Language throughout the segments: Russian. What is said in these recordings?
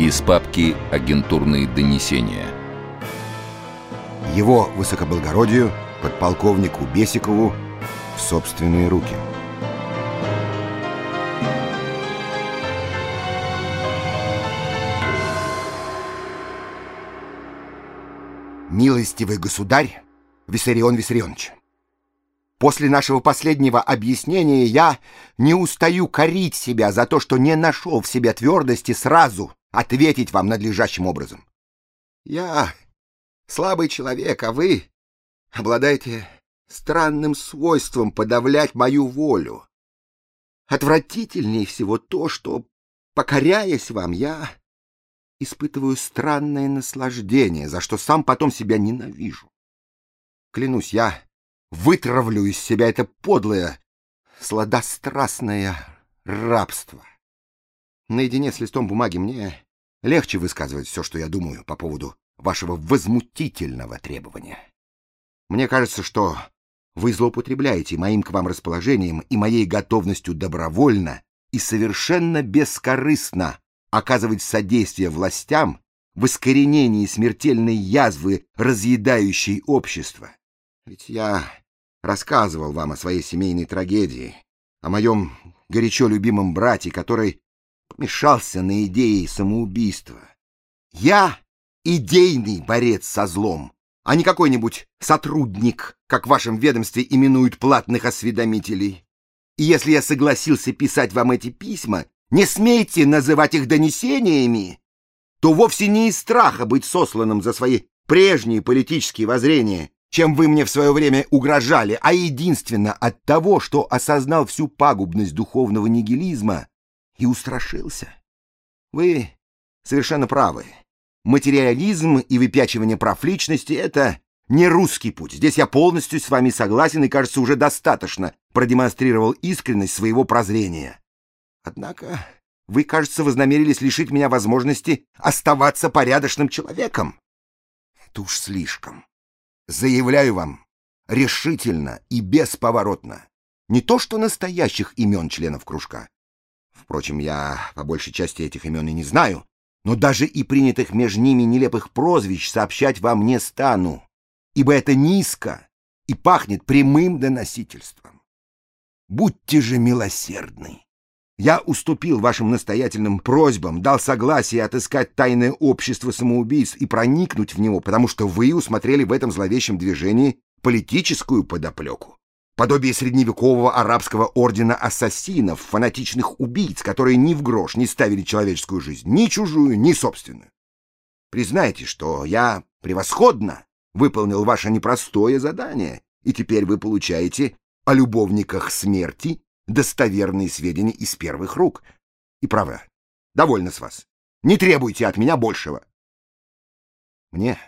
Из папки «Агентурные донесения». Его высокоблагородию, подполковнику Бесикову, в собственные руки. Милостивый государь Виссарион Виссарионович, после нашего последнего объяснения я не устаю корить себя за то, что не нашел в себе твердости сразу ответить вам надлежащим образом. Я слабый человек, а вы обладаете странным свойством подавлять мою волю. Отвратительнее всего то, что, покоряясь вам, я испытываю странное наслаждение, за что сам потом себя ненавижу. Клянусь, я вытравлю из себя это подлое, сладострастное рабство. Наедине с листом бумаги мне легче высказывать все, что я думаю по поводу вашего возмутительного требования. Мне кажется, что вы злоупотребляете моим к вам расположением и моей готовностью добровольно и совершенно бескорыстно оказывать содействие властям в искоренении смертельной язвы, разъедающей общество. Ведь я рассказывал вам о своей семейной трагедии, о моем горячо любимом брате, который помешался на идее самоубийства. Я идейный борец со злом, а не какой-нибудь сотрудник, как в вашем ведомстве именуют платных осведомителей. И если я согласился писать вам эти письма, не смейте называть их донесениями, то вовсе не из страха быть сосланным за свои прежние политические воззрения, чем вы мне в свое время угрожали, а единственно от того, что осознал всю пагубность духовного нигилизма и устрашился. Вы совершенно правы. Материализм и выпячивание прав личности — это не русский путь. Здесь я полностью с вами согласен и, кажется, уже достаточно продемонстрировал искренность своего прозрения. Однако вы, кажется, вознамерились лишить меня возможности оставаться порядочным человеком. Это уж слишком. Заявляю вам решительно и бесповоротно. Не то что настоящих имен членов кружка. Впрочем, я по большей части этих имен и не знаю, но даже и принятых между ними нелепых прозвищ сообщать вам не стану, ибо это низко и пахнет прямым доносительством. Будьте же милосердны. Я уступил вашим настоятельным просьбам, дал согласие отыскать тайное общество самоубийц и проникнуть в него, потому что вы усмотрели в этом зловещем движении политическую подоплеку. Подобие средневекового арабского ордена ассасинов, фанатичных убийц, которые ни в грош не ставили человеческую жизнь, ни чужую, ни собственную. Признайте, что я превосходно выполнил ваше непростое задание, и теперь вы получаете о любовниках смерти достоверные сведения из первых рук. И право, довольно с вас. Не требуйте от меня большего. Мне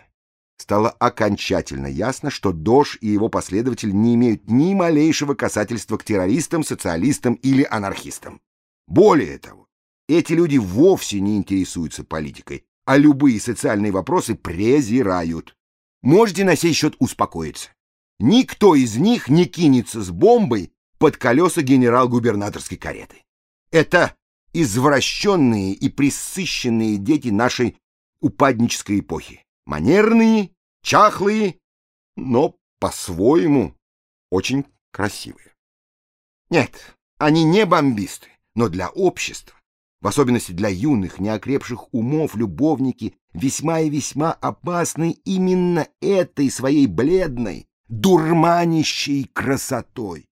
стало окончательно ясно, что Дош и его последователи не имеют ни малейшего касательства к террористам, социалистам или анархистам. Более того, эти люди вовсе не интересуются политикой, а любые социальные вопросы презирают. Можете на сей счет успокоиться. Никто из них не кинется с бомбой под колеса генерал-губернаторской кареты. Это извращенные и присыщенные дети нашей упаднической эпохи. Манерные, чахлые, но по-своему очень красивые. Нет, они не бомбисты, но для общества, в особенности для юных, неокрепших умов, любовники, весьма и весьма опасны именно этой своей бледной, дурманящей красотой.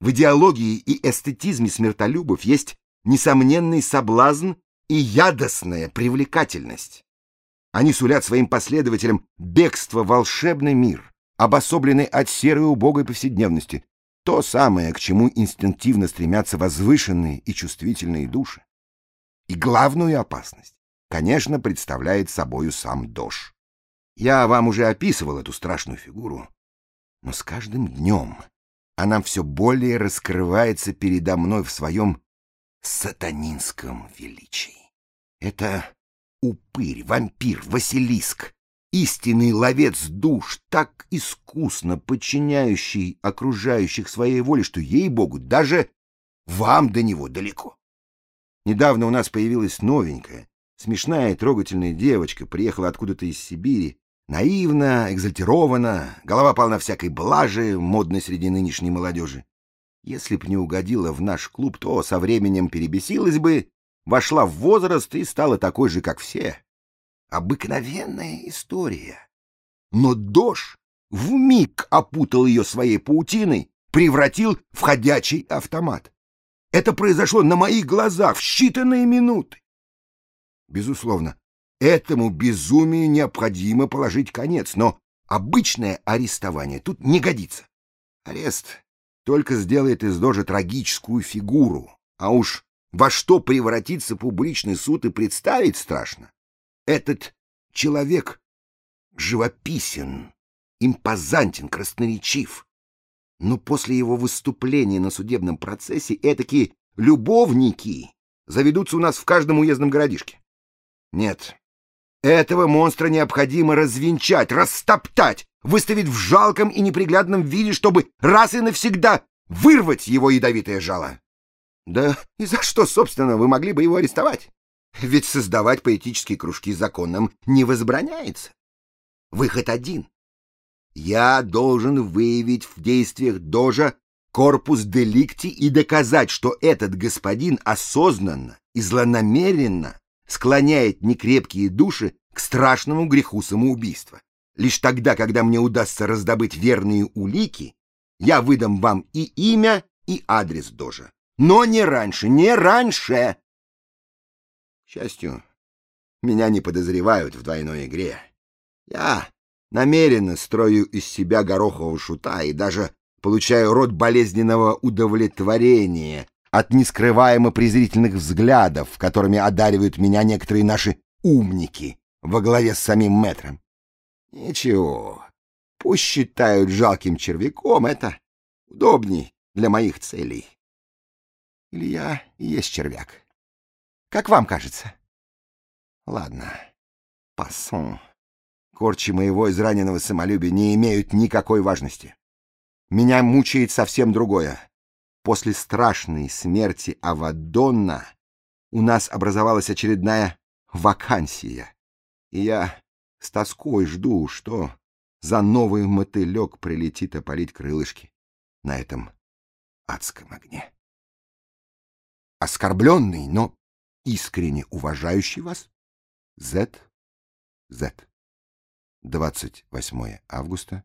В идеологии и эстетизме смертолюбов есть несомненный соблазн и ядостная привлекательность. Они сулят своим последователям бегство в волшебный мир, обособленный от серой убогой повседневности, то самое, к чему инстинктивно стремятся возвышенные и чувствительные души. И главную опасность, конечно, представляет собою сам Дош. Я вам уже описывал эту страшную фигуру, но с каждым днем она все более раскрывается передо мной в своем сатанинском величии. Это упырь, вампир, василиск, истинный ловец душ, так искусно подчиняющий окружающих своей воле, что, ей-богу, даже вам до него далеко. Недавно у нас появилась новенькая, Смешная и трогательная девочка приехала откуда-то из Сибири. Наивно, экзальтирована, голова полна всякой блажи, модной среди нынешней молодежи. Если б не угодила в наш клуб, то со временем перебесилась бы, вошла в возраст и стала такой же, как все. Обыкновенная история. Но Дож вмиг опутал ее своей паутиной, превратил в ходячий автомат. Это произошло на моих глазах в считанные минуты. Безусловно, этому безумию необходимо положить конец, но обычное арестование тут не годится. Арест только сделает из Дожа трагическую фигуру, а уж во что превратится публичный суд и представить страшно. Этот человек живописен, импозантен, красноречив. Но после его выступления на судебном процессе этакие любовники заведутся у нас в каждом уездном городишке. Нет, этого монстра необходимо развенчать, растоптать, выставить в жалком и неприглядном виде, чтобы раз и навсегда вырвать его ядовитое жало. Да и за что, собственно, вы могли бы его арестовать? Ведь создавать поэтические кружки законом не возбраняется. Выход один. Я должен выявить в действиях Дожа корпус деликти и доказать, что этот господин осознанно и злонамеренно склоняет некрепкие души к страшному греху самоубийства. Лишь тогда, когда мне удастся раздобыть верные улики, я выдам вам и имя, и адрес Дожа. Но не раньше, не раньше! К счастью, меня не подозревают в двойной игре. Я намеренно строю из себя горохового шута и даже получаю род болезненного удовлетворения от нескрываемо презрительных взглядов, которыми одаривают меня некоторые наши умники во главе с самим мэтром. Ничего, пусть считают жалким червяком, это удобней для моих целей. Или я есть червяк? Как вам кажется? Ладно, пассон. Корчи моего израненного самолюбия не имеют никакой важности. Меня мучает совсем другое. После страшной смерти Авадонна у нас образовалась очередная вакансия. И я с тоской жду, что за новый мотылек прилетит опалить крылышки на этом адском огне. Оскорбленный, но искренне уважающий вас, Z. Z. 28 августа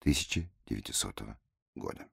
1900 года.